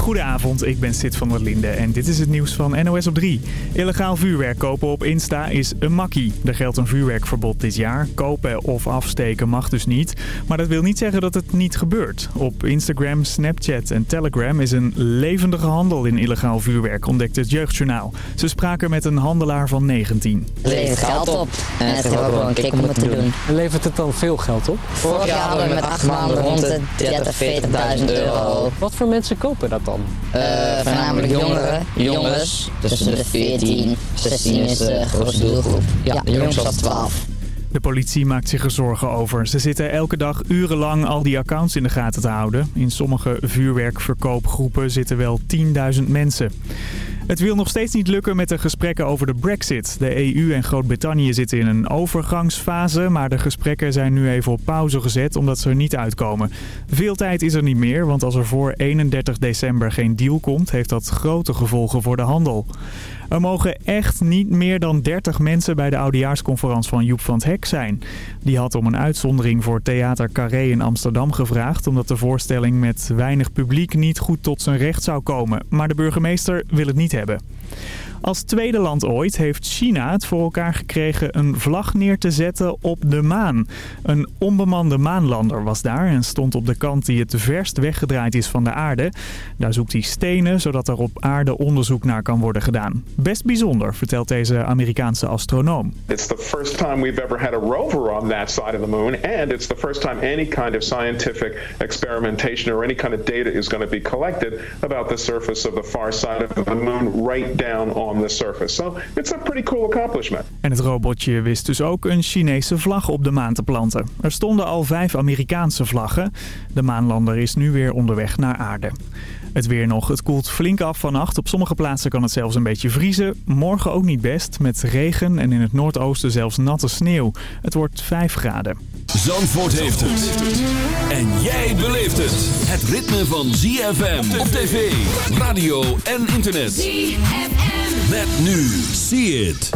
Goedenavond, ik ben Sid van der Linde en dit is het nieuws van NOS op 3. Illegaal vuurwerk kopen op Insta is een makkie. Er geldt een vuurwerkverbod dit jaar. Kopen of afsteken mag dus niet. Maar dat wil niet zeggen dat het niet gebeurt. Op Instagram, Snapchat en Telegram is een levendige handel in illegaal vuurwerk, ontdekt het Jeugdjournaal. Ze spraken met een handelaar van 19. Het levert geld op en het een kick om het te doen. Levert het dan veel geld op? Vorig jaar hadden we met acht maanden rond de 30, 40.000 euro. Wat voor mensen kopen dat dan? Uh, voornamelijk jongeren, jongens, tussen de 14, 16 is de grootste doelgroep. Ja, de jongens tot 12. De politie maakt zich er zorgen over. Ze zitten elke dag urenlang al die accounts in de gaten te houden. In sommige vuurwerkverkoopgroepen zitten wel 10.000 mensen. Het wil nog steeds niet lukken met de gesprekken over de brexit. De EU en Groot-Brittannië zitten in een overgangsfase, maar de gesprekken zijn nu even op pauze gezet omdat ze er niet uitkomen. Veel tijd is er niet meer, want als er voor 31 december geen deal komt, heeft dat grote gevolgen voor de handel. Er mogen echt niet meer dan 30 mensen bij de oudejaarsconferentie van Joep van het Hek zijn. Die had om een uitzondering voor Theater Carré in Amsterdam gevraagd... omdat de voorstelling met weinig publiek niet goed tot zijn recht zou komen. Maar de burgemeester wil het niet hebben. Als tweede land ooit heeft China het voor elkaar gekregen een vlag neer te zetten op de maan. Een onbemande maanlander was daar en stond op de kant die het verst weggedraaid is van de aarde. Daar zoekt hij stenen, zodat er op aarde onderzoek naar kan worden gedaan. Best bijzonder, vertelt deze Amerikaanse astronoom. It's the first time we've ever had a rover on that side of the moon and it's the first time any kind of scientific experimentation or any kind of data is going to be collected about the surface of the far side of the moon right down on on the surface. So it's a pretty cool accomplishment. En het robotje wist dus ook een Chinese vlag op de maan te planten. Er stonden al vijf Amerikaanse vlaggen. De maanlander is nu weer onderweg naar aarde. Het weer nog. Het koelt flink af vannacht. Op sommige plaatsen kan het zelfs een beetje vriezen. Morgen ook niet best, met regen en in het noordoosten zelfs natte sneeuw. Het wordt 5 graden. Zandvoort heeft het. En jij beleeft het. Het ritme van ZFM op tv, radio en internet. ZFM. Met nu. See it.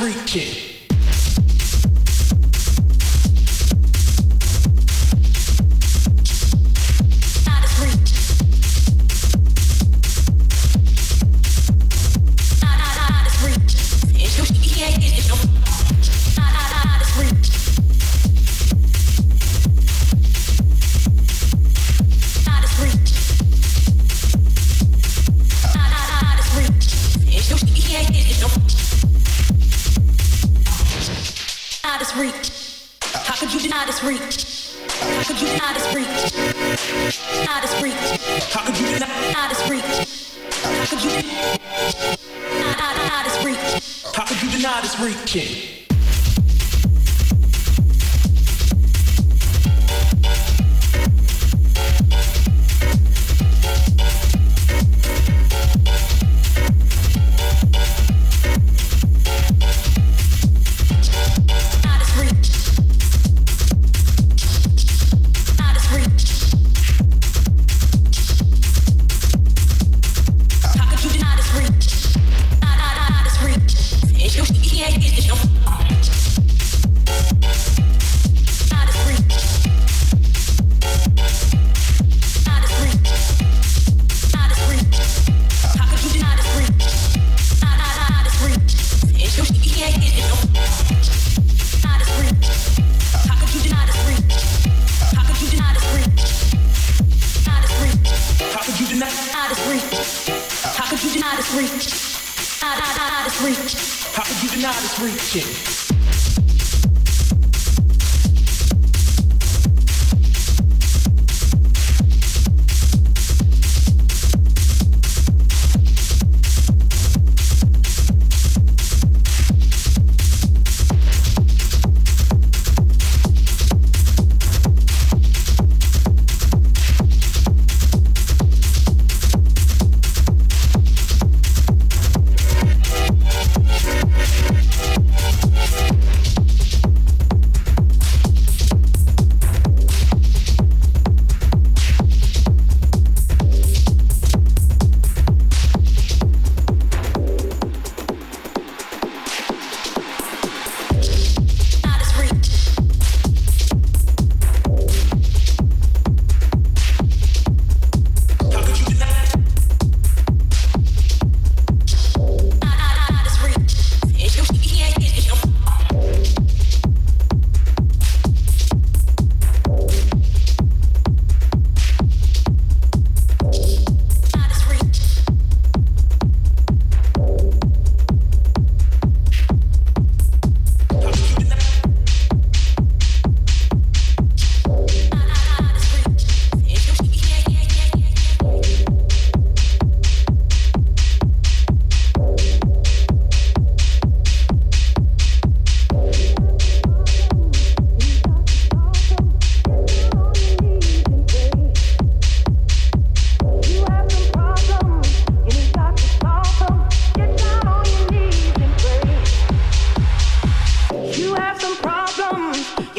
freaking. could you deny this reach? How could you deny this reaching?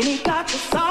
and he got the song.